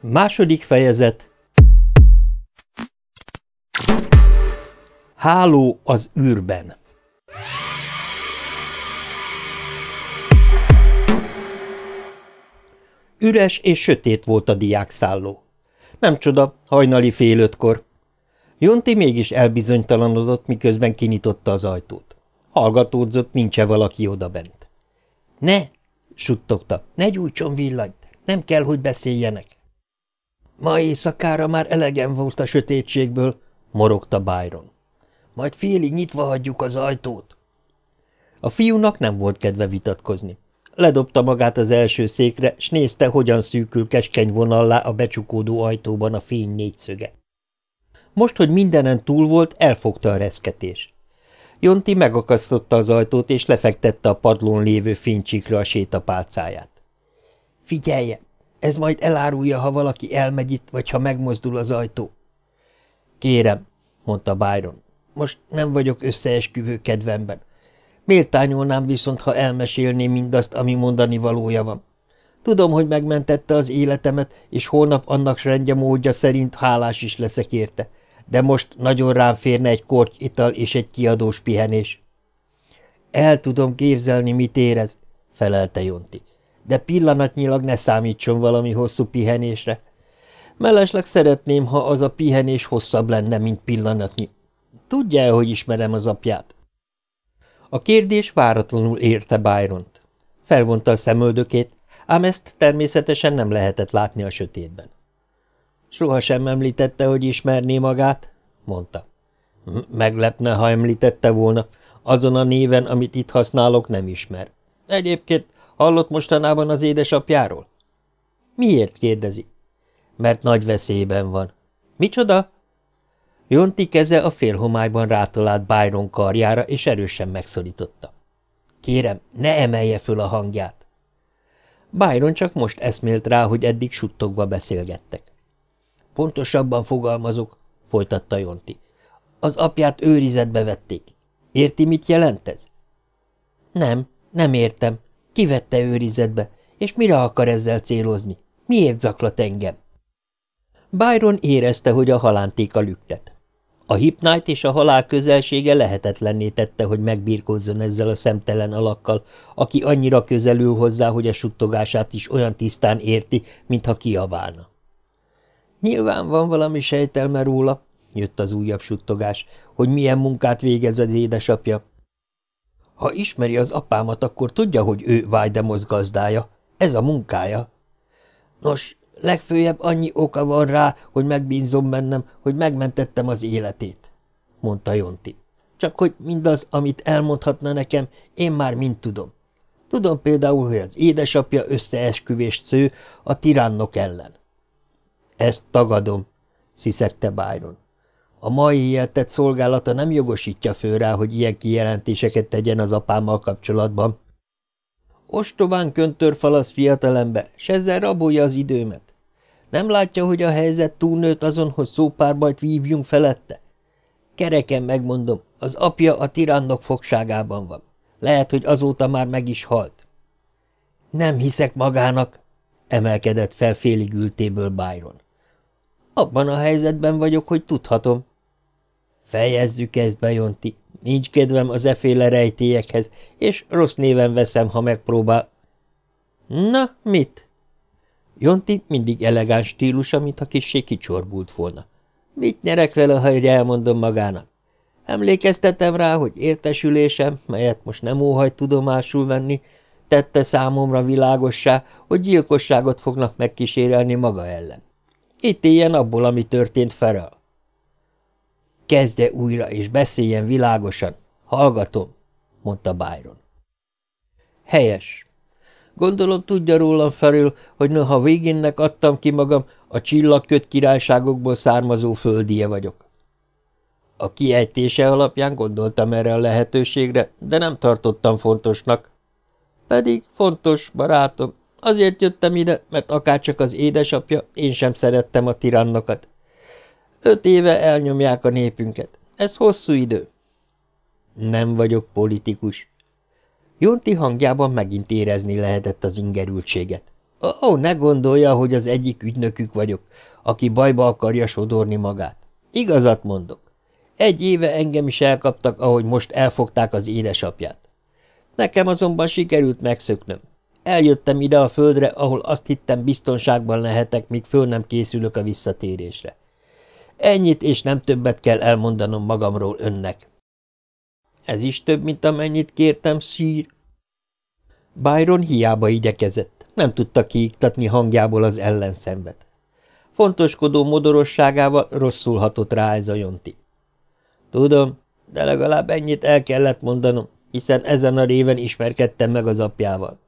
Második fejezet Háló az űrben Üres és sötét volt a diákszálló. Nem csoda, hajnali fél ötkor. Jonti mégis elbizonytalanodott, miközben kinyitotta az ajtót. Hallgatódzott, nincs-e valaki odabent. – Ne! – suttogta. – Ne gyújtson villanyt! Nem kell, hogy beszéljenek! Ma éjszakára már elegem volt a sötétségből, morogta Byron. Majd félig nyitva hagyjuk az ajtót. A fiúnak nem volt kedve vitatkozni. Ledobta magát az első székre, s nézte, hogyan szűkül keskeny vonallá a becsukódó ajtóban a fény négyszöge. Most, hogy mindenen túl volt, elfogta a reszketés. Jonti megakasztotta az ajtót, és lefektette a padlón lévő fénycsikra a sétapálcáját. – Figyelje! Ez majd elárulja, ha valaki elmegy itt, vagy ha megmozdul az ajtó. – Kérem – mondta Byron. – Most nem vagyok összeesküvő kedvemben. Méltányolnám viszont, ha elmesélném mindazt, ami mondani valója van. Tudom, hogy megmentette az életemet, és holnap annak rendje módja szerint hálás is leszek érte, de most nagyon rám férne egy korty ital és egy kiadós pihenés. El tudom képzelni, mit érez, felelte Jonti, de pillanatnyilag ne számítson valami hosszú pihenésre. Mellesleg szeretném, ha az a pihenés hosszabb lenne, mint pillanatnyi. Tudja, hogy ismerem az apját? A kérdés váratlanul érte Byront. Felvonta a szemöldökét, ám ezt természetesen nem lehetett látni a sötétben. Soha sem említette, hogy ismerné magát, mondta. Meglepne, ha említette volna. Azon a néven, amit itt használok, nem ismer. Egyébként hallott mostanában az édesapjáról? Miért kérdezi? Mert nagy veszélyben van. Micsoda? Jonti keze a félhomályban rátalált Byron karjára, és erősen megszorította. Kérem, ne emelje föl a hangját. Byron csak most eszmélt rá, hogy eddig suttogva beszélgettek. Pontosabban fogalmazok, folytatta Jonti. Az apját őrizetbe vették. Érti, mit jelent ez? Nem, nem értem. Kivette őrizetbe, és mire akar ezzel célozni? Miért zaklat engem? Byron érezte, hogy a halántéka lüktet. A hipnájt és a halál közelsége lehetetlenné tette, hogy megbírkozzon ezzel a szemtelen alakkal, aki annyira közelül hozzá, hogy a suttogását is olyan tisztán érti, mintha kiabálna. Nyilván van valami sejtelme róla, jött az újabb suttogás, hogy milyen munkát végez az édesapja. Ha ismeri az apámat, akkor tudja, hogy ő Vájdemosz gazdája. Ez a munkája. Nos, Legfőjebb annyi oka van rá, hogy megbízom bennem, hogy megmentettem az életét, mondta Jonti. Csak hogy mindaz, amit elmondhatna nekem, én már mind tudom. Tudom például, hogy az édesapja összeesküvést sző a tiránnok ellen. Ezt tagadom, sziszegte Byron. A mai hihetett szolgálata nem jogosítja föl rá, hogy ilyen kijelentéseket tegyen az apámmal kapcsolatban. Ostobán köntörfalasz fiatalember, s ezzel rabolja az időmet. Nem látja, hogy a helyzet túlnőtt azon, hogy szópárbajt vívjunk felette? Kereken megmondom, az apja a tirannok fogságában van. Lehet, hogy azóta már meg is halt. Nem hiszek magának, emelkedett fel félig ültéből Byron. Abban a helyzetben vagyok, hogy tudhatom. Fejezzük ezt be, Jonti. Nincs kedvem az eféle rejtélyekhez, és rossz néven veszem, ha megpróbál. Na, mit? Jonti mindig elegáns stílusa, mintha kissé kicsorbult volna. Mit nyerek vele, ha egy elmondom magának? Emlékeztetem rá, hogy értesülésem, melyet most nem óhajt tudomásul venni, tette számomra világossá, hogy gyilkosságot fognak megkísérelni maga ellen. Itt éljen abból, ami történt Ferel. Kezdje újra, és beszéljen világosan. Hallgatom, mondta Byron. Helyes, Gondolom tudja rólam felül, hogy noha végénnek adtam ki magam, a csillagköt királyságokból származó földie vagyok. A kiejtése alapján gondoltam erre a lehetőségre, de nem tartottam fontosnak. Pedig fontos, barátom. Azért jöttem ide, mert akárcsak az édesapja, én sem szerettem a tirannokat. Öt éve elnyomják a népünket. Ez hosszú idő. Nem vagyok politikus. Jonti hangjában megint érezni lehetett az ingerültséget. Ó, ne gondolja, hogy az egyik ügynökük vagyok, aki bajba akarja sodorni magát. Igazat mondok. Egy éve engem is elkaptak, ahogy most elfogták az édesapját. Nekem azonban sikerült megszöknöm. Eljöttem ide a földre, ahol azt hittem biztonságban lehetek, míg föl nem készülök a visszatérésre. Ennyit és nem többet kell elmondanom magamról önnek. Ez is több, mint amennyit kértem, szír. Byron hiába igyekezett, nem tudta kiiktatni hangjából az ellenszenvet. Fontoskodó modorosságával rosszul hatott rá ez a jonti. Tudom, de legalább ennyit el kellett mondanom, hiszen ezen a réven ismerkedtem meg az apjával.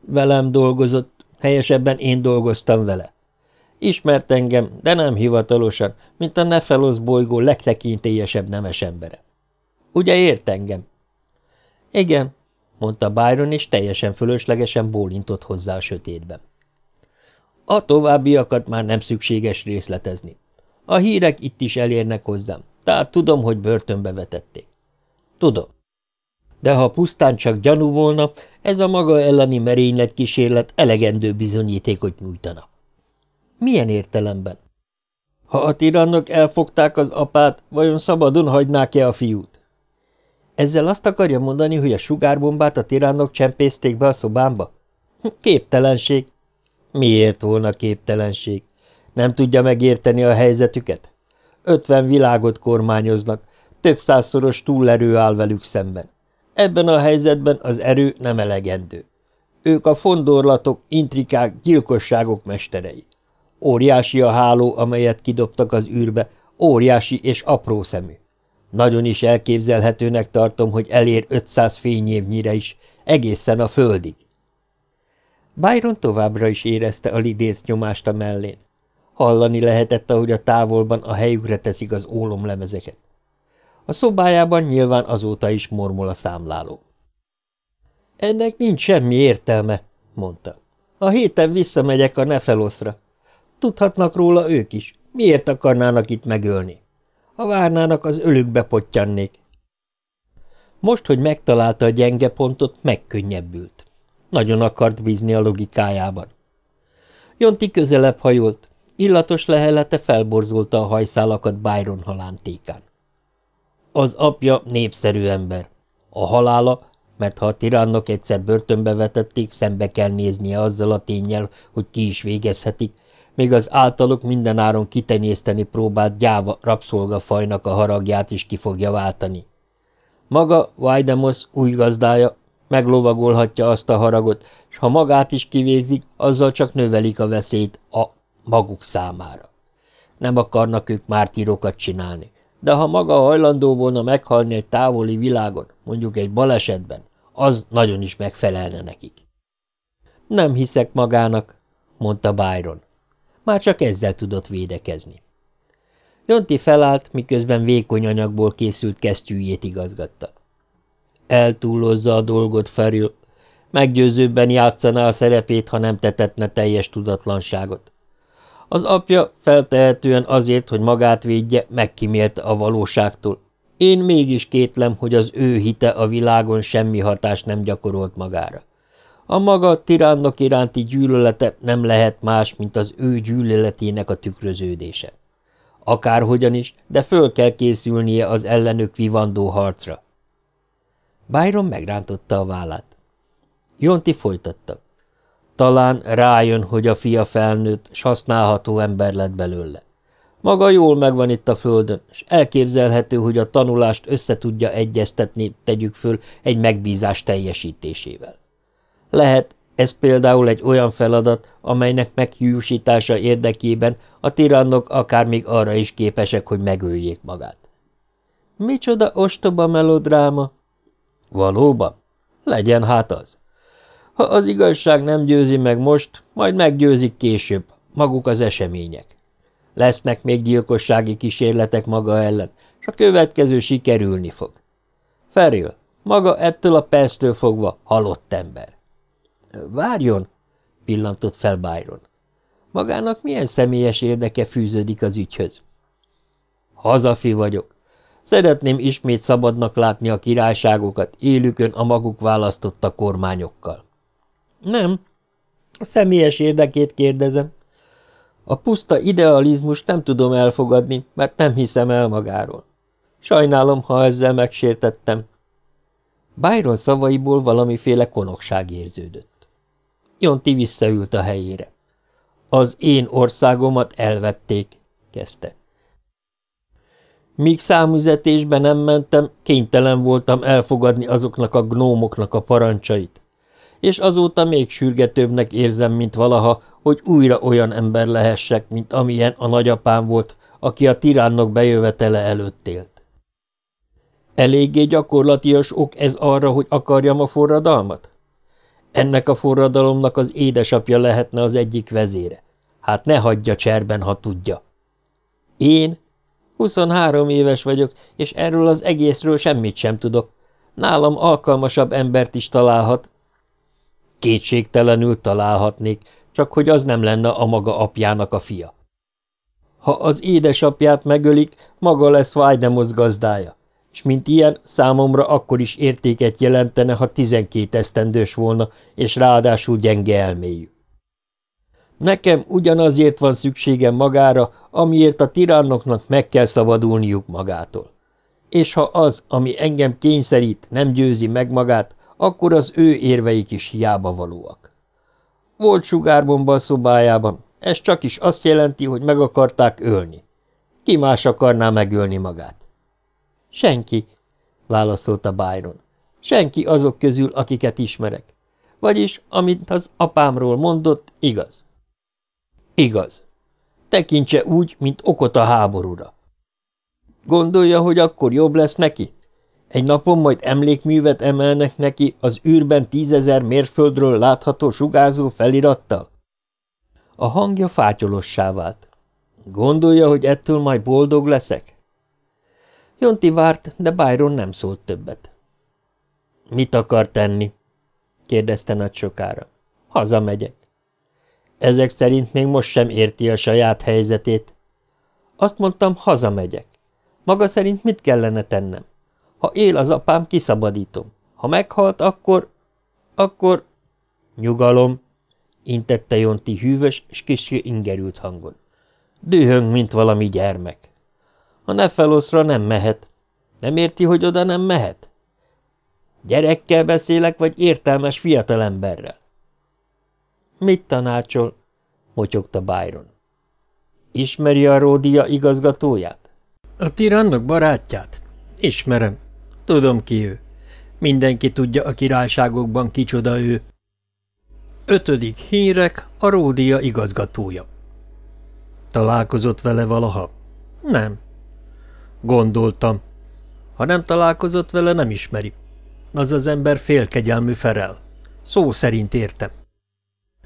Velem dolgozott, helyesebben én dolgoztam vele. Ismert engem, de nem hivatalosan, mint a Nefelosz bolygó legtekintélyesebb nemes embere. Ugye ért engem? Igen, mondta Byron, és teljesen fölöslegesen bólintott hozzá a sötétben. A továbbiakat már nem szükséges részletezni. A hírek itt is elérnek hozzám, tehát tudom, hogy börtönbe vetették. Tudom. De ha pusztán csak gyanú volna, ez a maga elleni merénylet kísérlet elegendő bizonyítékot nyújtana. Milyen értelemben? Ha a tirannok elfogták az apát, vajon szabadon hagynák-e a fiút? Ezzel azt akarja mondani, hogy a sugárbombát a tirannok csempészték be a szobámba? Képtelenség. Miért volna képtelenség? Nem tudja megérteni a helyzetüket? Ötven világot kormányoznak, több százszoros túlerő áll velük szemben. Ebben a helyzetben az erő nem elegendő. Ők a fondorlatok, intrikák, gyilkosságok mesterei. Óriási a háló, amelyet kidobtak az űrbe, óriási és apró szemű. Nagyon is elképzelhetőnek tartom, hogy elér 500 fényévnyire is, egészen a földig. Byron továbbra is érezte a lidész nyomást a mellén. Hallani lehetett, ahogy a távolban a helyükre teszik az ólomlemezeket. A szobájában nyilván azóta is mormol a számláló. Ennek nincs semmi értelme, mondta. A héten visszamegyek a Nefeloszra. Tudhatnak róla ők is. Miért akarnának itt megölni? Ha várnának, az ölükbe pottyannék. Most, hogy megtalálta a gyenge pontot, megkönnyebbült. Nagyon akart vízni a logikájában. Jonti közelebb hajolt, illatos lehelete felborzolta a hajszálakat Byron halántékán. Az apja népszerű ember. A halála, mert ha a tiránnak egyszer börtönbe vetették, szembe kell néznie azzal a tényel, hogy ki is végezhetik, még az általuk mindenáron kitenyészteni próbált gyáva rabszolgafajnak a haragját is ki fogja váltani. Maga Vajdemos új gazdája meglovagolhatja azt a haragot, és ha magát is kivégzik, azzal csak növelik a veszélyt a maguk számára. Nem akarnak ők mártírokat csinálni, de ha maga hajlandó volna meghalni egy távoli világon, mondjuk egy balesetben, az nagyon is megfelelne nekik. Nem hiszek magának, mondta Byron. Már csak ezzel tudott védekezni. Jonti felállt, miközben vékony anyagból készült kesztyűjét igazgatta. Eltúlozza a dolgot, Feril. Meggyőzőbben játszaná a szerepét, ha nem tetetne teljes tudatlanságot. Az apja feltehetően azért, hogy magát védje, megkímélte a valóságtól. Én mégis kétlem, hogy az ő hite a világon semmi hatást nem gyakorolt magára. A maga tiránnak iránti gyűlölete nem lehet más, mint az ő gyűlöletének a tükröződése. Akárhogyan is, de föl kell készülnie az ellenük vivandó harcra. Byron megrántotta a vállát. Jonti folytatta. Talán rájön, hogy a fia felnőtt, s használható ember lett belőle. Maga jól megvan itt a földön, és elképzelhető, hogy a tanulást összetudja egyeztetni, tegyük föl, egy megbízás teljesítésével. Lehet, ez például egy olyan feladat, amelynek meghiúsítása érdekében a tirannok akár még arra is képesek, hogy megöljék magát. Micsoda ostoba melodráma! Valóban? Legyen hát az. Ha az igazság nem győzi meg most, majd meggyőzik később, maguk az események. Lesznek még gyilkossági kísérletek maga ellen, és a következő sikerülni fog. Feril, maga ettől a perctől fogva halott ember. Várjon, pillantott fel Byron. Magának milyen személyes érdeke fűződik az ügyhöz? Hazafi vagyok. Szeretném ismét szabadnak látni a királyságokat, élükön a maguk választotta kormányokkal. Nem. A személyes érdekét kérdezem. A puszta idealizmus nem tudom elfogadni, mert nem hiszem el magáról. Sajnálom, ha ezzel megsértettem. Byron szavaiból valamiféle konokság érződött. Jonti visszaült a helyére. Az én országomat elvették, kezdte. Míg számüzetésbe nem mentem, kénytelen voltam elfogadni azoknak a gnómoknak a parancsait. És azóta még sürgetőbbnek érzem, mint valaha, hogy újra olyan ember lehessek, mint amilyen a nagyapám volt, aki a tiránok bejövetele előtt élt. Eléggé gyakorlatias ok ez arra, hogy akarjam a forradalmat? Ennek a forradalomnak az édesapja lehetne az egyik vezére. Hát ne hagyja cserben, ha tudja. Én 23 éves vagyok, és erről az egészről semmit sem tudok. Nálam alkalmasabb embert is találhat. Kétségtelenül találhatnék, csak hogy az nem lenne a maga apjának a fia. Ha az édesapját megölik, maga lesz Vájdemosz gazdája, és mint ilyen számomra akkor is értéket jelentene, ha tizenkét esztendős volna, és ráadásul gyenge elmélyű. Nekem ugyanazért van szükségem magára, amiért a tirannoknak meg kell szabadulniuk magától. És ha az, ami engem kényszerít, nem győzi meg magát, akkor az ő érveik is hiába valóak. Volt sugárbomba a szobájában, ez csak is azt jelenti, hogy meg akarták ölni. Ki más akarná megölni magát? Senki, válaszolta Byron. Senki azok közül, akiket ismerek. Vagyis, amit az apámról mondott, igaz. Igaz. Tekintse úgy, mint okot a háborúra. Gondolja, hogy akkor jobb lesz neki? Egy napon majd emlékművet emelnek neki az űrben tízezer mérföldről látható sugárzó felirattal? A hangja fátyolossá vált. Gondolja, hogy ettől majd boldog leszek? Jonti várt, de Byron nem szólt többet. Mit akar tenni? kérdezte nagy sokára. Hazamegyek. Ezek szerint még most sem érti a saját helyzetét. Azt mondtam, hazamegyek. Maga szerint mit kellene tennem? Ha él az apám, kiszabadítom. Ha meghalt, akkor... akkor... Nyugalom, intette Jonti hűvös és kis ingerült hangon. Dühöng, mint valami gyermek. A Nefeloszra nem mehet. Nem érti, hogy oda nem mehet? Gyerekkel beszélek, vagy értelmes fiatalemberrel? Mit tanácsol? motyogta Byron. Ismeri a Ródia igazgatóját? A tirannok barátját? Ismerem. Tudom ki ő. Mindenki tudja a királyságokban kicsoda ő. Ötödik hírek a Ródia igazgatója. Találkozott vele valaha? Nem. Gondoltam. Ha nem találkozott vele, nem ismeri. Az az ember félkegyelmű felel. Szó szerint értem.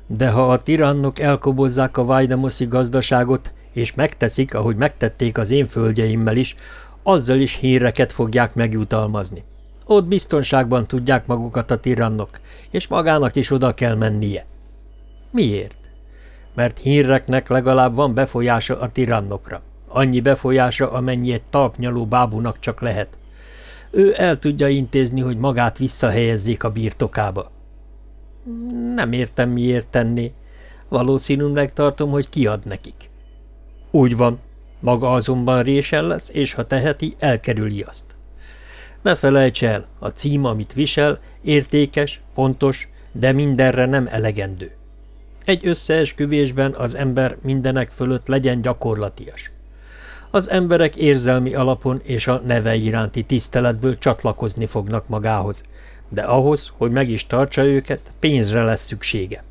De ha a tirannok elkobozzák a Vajdemoszi gazdaságot, és megteszik, ahogy megtették az én földjeimmel is, azzal is híreket fogják megjutalmazni. Ott biztonságban tudják magukat a tirannok, és magának is oda kell mennie. Miért? Mert híreknek legalább van befolyása a tirannokra. Annyi befolyása, amennyi egy talpnyaló bábúnak csak lehet. Ő el tudja intézni, hogy magát visszahelyezzék a birtokába. Nem értem, miért tenné. Valószínűleg tartom, hogy kiad nekik. Úgy van, maga azonban résen lesz, és ha teheti, elkerüli azt. Ne felejts el, a cím, amit visel, értékes, fontos, de mindenre nem elegendő. Egy összeesküvésben az ember mindenek fölött legyen gyakorlatias. Az emberek érzelmi alapon és a neve iránti tiszteletből csatlakozni fognak magához, de ahhoz, hogy meg is tartsa őket, pénzre lesz szüksége.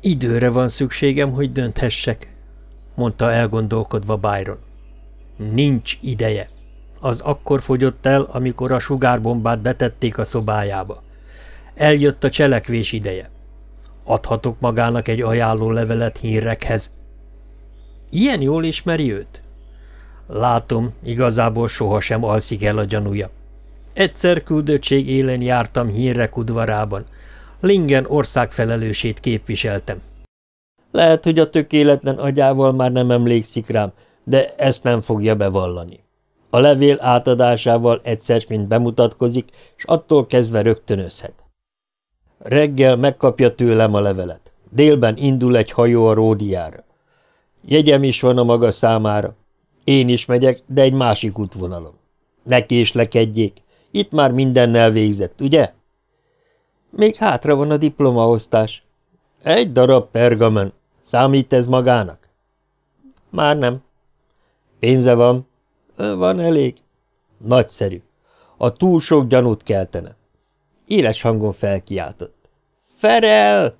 Időre van szükségem, hogy dönthessek, mondta elgondolkodva Byron. Nincs ideje. Az akkor fogyott el, amikor a sugárbombát betették a szobájába. Eljött a cselekvés ideje. Adhatok magának egy ajánló levelet hírekhez. Ilyen jól ismeri őt? Látom, igazából sohasem alszik el a gyanúja. Egyszer küldöttség élen jártam hírek udvarában. Lingen országfelelősét képviseltem. Lehet, hogy a tökéletlen agyával már nem emlékszik rám, de ezt nem fogja bevallani. A levél átadásával egyszer mint bemutatkozik, és attól kezdve rögtönözhet. Reggel megkapja tőlem a levelet. Délben indul egy hajó a Ródiára. Jegyem is van a maga számára. Én is megyek, de egy másik útvonalon. Ne késlekedjék. Itt már mindennel végzett, ugye? Még hátra van a diplomaosztás. Egy darab pergamen. Számít ez magának? Már nem. Pénze van? Van elég. Nagyszerű. A túl sok gyanút keltene. Éles hangon felkiáltott. Ferel!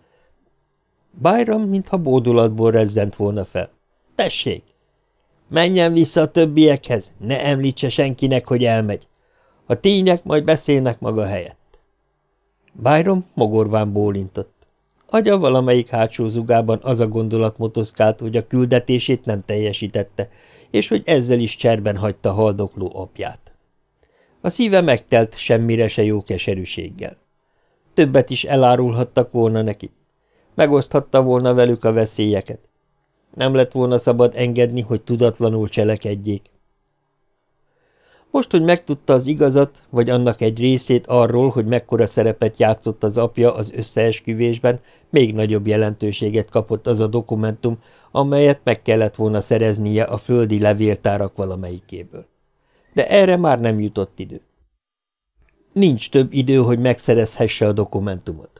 Byron, mintha bódulatból rezzent volna fel. Tessék! Menjen vissza a többiekhez, ne említse senkinek, hogy elmegy. A tények majd beszélnek maga helyett. Byron mogorván bólintott. Agya valamelyik hátsó zugában az a gondolat motoszkált, hogy a küldetését nem teljesítette, és hogy ezzel is cserben hagyta haldokló apját. A szíve megtelt semmire se jó keserűséggel. Többet is elárulhattak volna neki. Megoszthatta volna velük a veszélyeket. Nem lett volna szabad engedni, hogy tudatlanul cselekedjék. Most, hogy megtudta az igazat, vagy annak egy részét arról, hogy mekkora szerepet játszott az apja az összeesküvésben, még nagyobb jelentőséget kapott az a dokumentum, amelyet meg kellett volna szereznie a földi levéltárak valamelyikéből. De erre már nem jutott idő. Nincs több idő, hogy megszerezhesse a dokumentumot.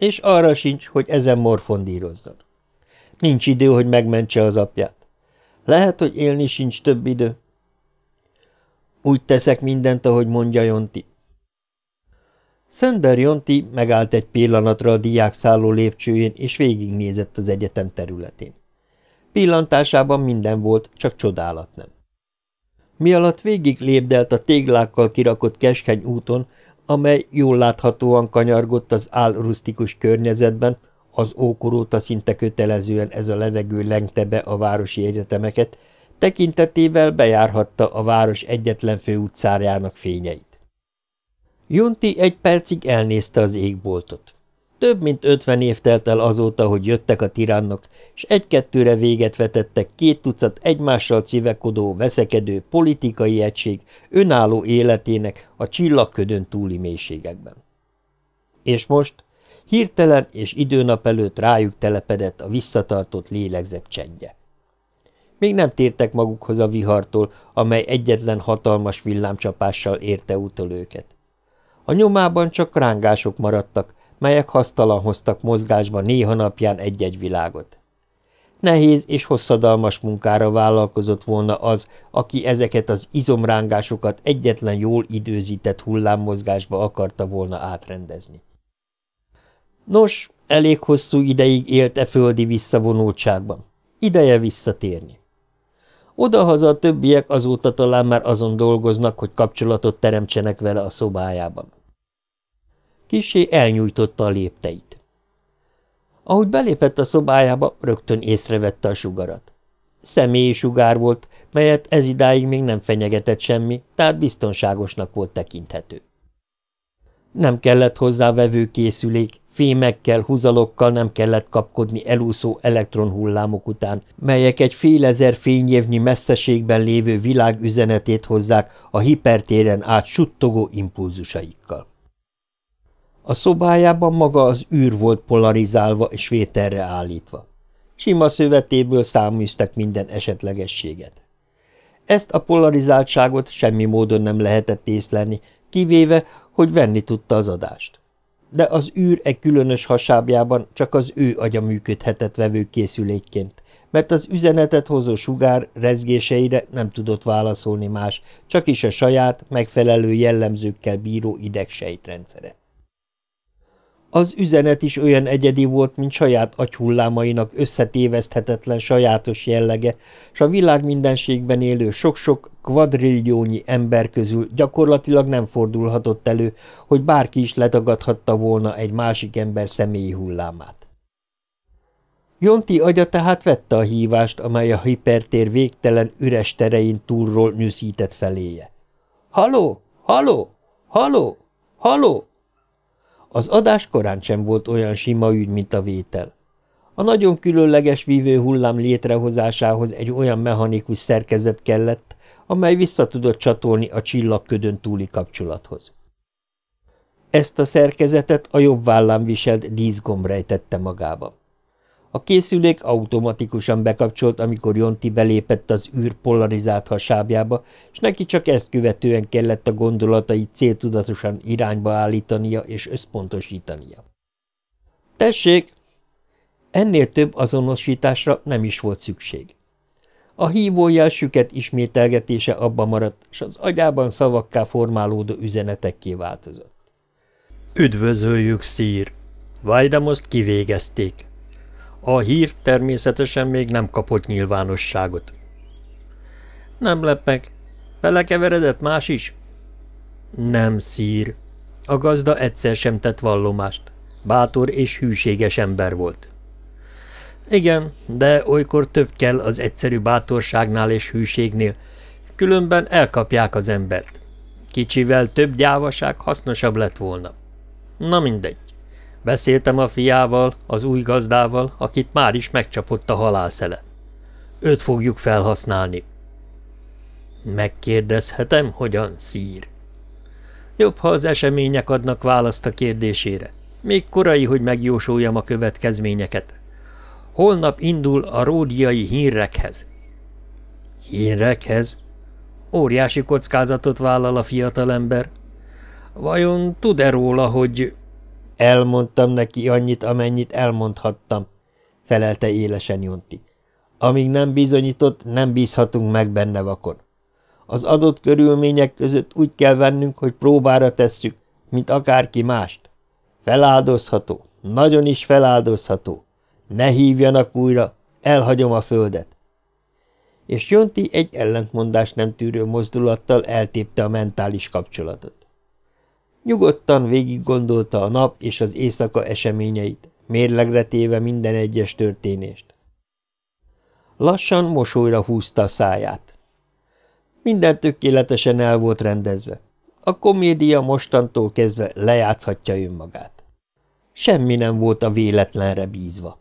És arra sincs, hogy ezen morfondírozzon. Nincs idő, hogy megmentse az apját. Lehet, hogy élni sincs több idő. Úgy teszek mindent, ahogy mondja Jonti. Szender Jonti megállt egy pillanatra a diák szálló lépcsőjén, és végignézett az egyetem területén. Pillantásában minden volt, csak csodálat nem. Mi alatt végig lépdelt a téglákkal kirakott keskeny úton, amely jól láthatóan kanyargott az álrusztikus környezetben, az ókor óta szinte kötelezően ez a levegő lengte be a városi egyetemeket, tekintetével bejárhatta a város egyetlen főutcájának fényeit. Junti egy percig elnézte az égboltot. Több mint ötven év telt el azóta, hogy jöttek a tirannok, és egy-kettőre véget vetettek két tucat egymással civekodó, veszekedő politikai egység önálló életének a csillagködön túli mélységekben. És most hirtelen és időnap előtt rájuk telepedett a visszatartott lélegzet csendje. Még nem tértek magukhoz a vihartól, amely egyetlen hatalmas villámcsapással érte utol őket. A nyomában csak rángások maradtak, melyek hasztalan hoztak mozgásba néha napján egy-egy világot. Nehéz és hosszadalmas munkára vállalkozott volna az, aki ezeket az izomrángásokat egyetlen jól időzített hullámmozgásba akarta volna átrendezni. Nos, elég hosszú ideig élte földi visszavonultságban. Ideje visszatérni. Odahaza a többiek azóta talán már azon dolgoznak, hogy kapcsolatot teremtsenek vele a szobájában. Kisé elnyújtotta a lépteit. Ahogy belépett a szobájába, rögtön észrevette a sugarat. Személyi sugár volt, melyet ez idáig még nem fenyegetett semmi, tehát biztonságosnak volt tekinthető. Nem kellett hozzá vevőkészülék, fémekkel, húzalokkal nem kellett kapkodni elúszó elektronhullámok után, melyek egy fél ezer fényévnyi messzeségben lévő világ üzenetét hozzák a hipertéren át suttogó impulzusaikkal. A szobájában maga az űr volt polarizálva és vételre állítva. Sima szövetéből száműztek minden esetlegességet. Ezt a polarizáltságot semmi módon nem lehetett észlelni, kivéve, hogy venni tudta az adást. De az űr egy különös hasábjában csak az ő agya működhetett vevőkészülékként, mert az üzenetet hozó sugár rezgéseire nem tudott válaszolni más, csak is a saját, megfelelő jellemzőkkel bíró idegsejtrendszere. Az üzenet is olyan egyedi volt, mint saját agyhullámainak összetéveszthetetlen sajátos jellege, s a világ mindenségben élő sok-sok kvadrilliónyi ember közül gyakorlatilag nem fordulhatott elő, hogy bárki is letagadhatta volna egy másik ember személyi hullámát. Jonti agya tehát vette a hívást, amely a hipertér végtelen üres terein túlról nyűszített feléje. – Haló! Haló! Haló! Haló! Az adás korán sem volt olyan sima ügy, mint a vétel. A nagyon különleges vívő hullám létrehozásához egy olyan mechanikus szerkezet kellett, amely vissza tudott csatolni a csillagködön túli kapcsolathoz. Ezt a szerkezetet a jobb vállán viselt díszgomb rejtette magába. A készülék automatikusan bekapcsolt, amikor Jonti belépett az űr polarizált hasábjába, és neki csak ezt követően kellett a gondolatait céltudatosan irányba állítania és összpontosítania. – Tessék! Ennél több azonosításra nem is volt szükség. A hívójel süket ismételgetése abba maradt, és az agyában szavakká formálódó üzenetekké változott. – Üdvözöljük, szír! Vajdamost kivégezték. A hír természetesen még nem kapott nyilvánosságot. – Nem lep meg. Belekeveredett más is? – Nem, szír. A gazda egyszer sem tett vallomást. Bátor és hűséges ember volt. Igen, de olykor több kell az egyszerű bátorságnál és hűségnél, különben elkapják az embert. Kicsivel több gyávaság hasznosabb lett volna. Na mindegy. Beszéltem a fiával, az új gazdával, akit már is megcsapott a halálszele. Őt fogjuk felhasználni. Megkérdezhetem, hogyan szír? Jobb, ha az események adnak választ a kérdésére. Még korai, hogy megjósoljam a következményeket. Holnap indul a ródiai hírrekhez. Hírrekhez? Óriási kockázatot vállal a fiatalember. Vajon tud-e róla, hogy... Elmondtam neki annyit, amennyit elmondhattam, felelte élesen Jonti. Amíg nem bizonyított, nem bízhatunk meg benne vakon. Az adott körülmények között úgy kell vennünk, hogy próbára tesszük, mint akárki mást. Feláldozható, nagyon is feláldozható. Ne hívjanak újra, elhagyom a földet. És Jonti egy ellentmondás nem tűrő mozdulattal eltépte a mentális kapcsolatot. Nyugodtan végig gondolta a nap és az éjszaka eseményeit, mérlegre téve minden egyes történést. Lassan mosolyra húzta a száját. Minden tökéletesen el volt rendezve. A komédia mostantól kezdve lejátszhatja önmagát. Semmi nem volt a véletlenre bízva.